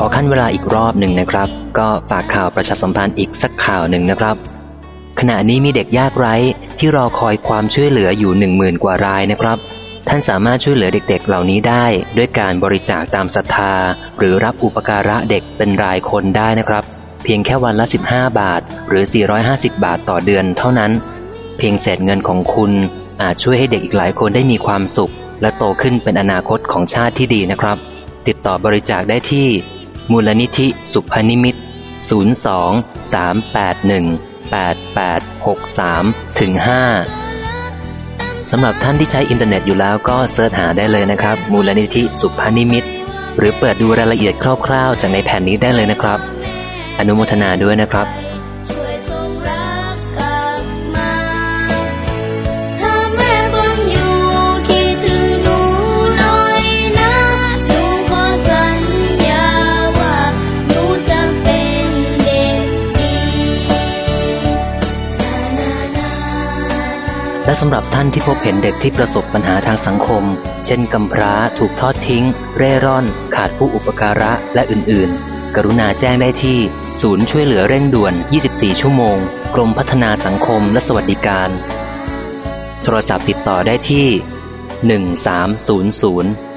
ขอขั้นเวลาอีกรอบหนึ่งนะครับ ก็ฝากข่าวประชาสัมพันธ์อีกสักข่าวหนึ่งนะครับ ขณะนี้มีเด็กยากไร้ที่รอคอยความช่วยเหลืออยู่หนึ่งหมื่นกว่ารายนะครับ ท่านสามารถช่วยเหลือเด็ก ๆ เหล่านี้ได้ ด้วยการบริจาคตามศรัทธา หรือรับอุปการะเด็กเป็นรายคนได้นะครับ เพียงแค่วันละ 15 บาท หรือ 450 บาทต่อเดือนเท่านั้น เพียงเศษเงินของคุณอาจช่วยให้เด็กอีกหลายคนได้มีความสุข และโตขึ้นเป็นอนาคตของชาติที่ดีนะครับ ติดต่อบริจาคได้ที่ มูลนิธิศุภนิมิต 02 381 8863ถึง5สำหรับท่านที่ใช้อินเทอร์เน็ตอยู่แล้วก็ search หาได้เลยนะครับ มูลนิธิศุภนิมิต หรือเปิดดูรายละเอียดคร่าวๆ จากในแผ่นนี้ได้เลยนะครับ อนุโมทนาด้วยนะครับ และสำหรับท่านที่พบเห็นเด็กที่ประสบปัญหาทางสังคม เช่นกำพร้า ถูกทอดทิ้ง เร่ร่อน ขาดผู้อุปการะ และอื่น ๆ กรุณาแจ้งได้ที่ ศูนย์ช่วยเหลือเร่งด่วน 24 ชั่วโมง กรมพัฒนาสังคมและสวัสดิการ โทรศัพท์ติดต่อได้ที่ 1300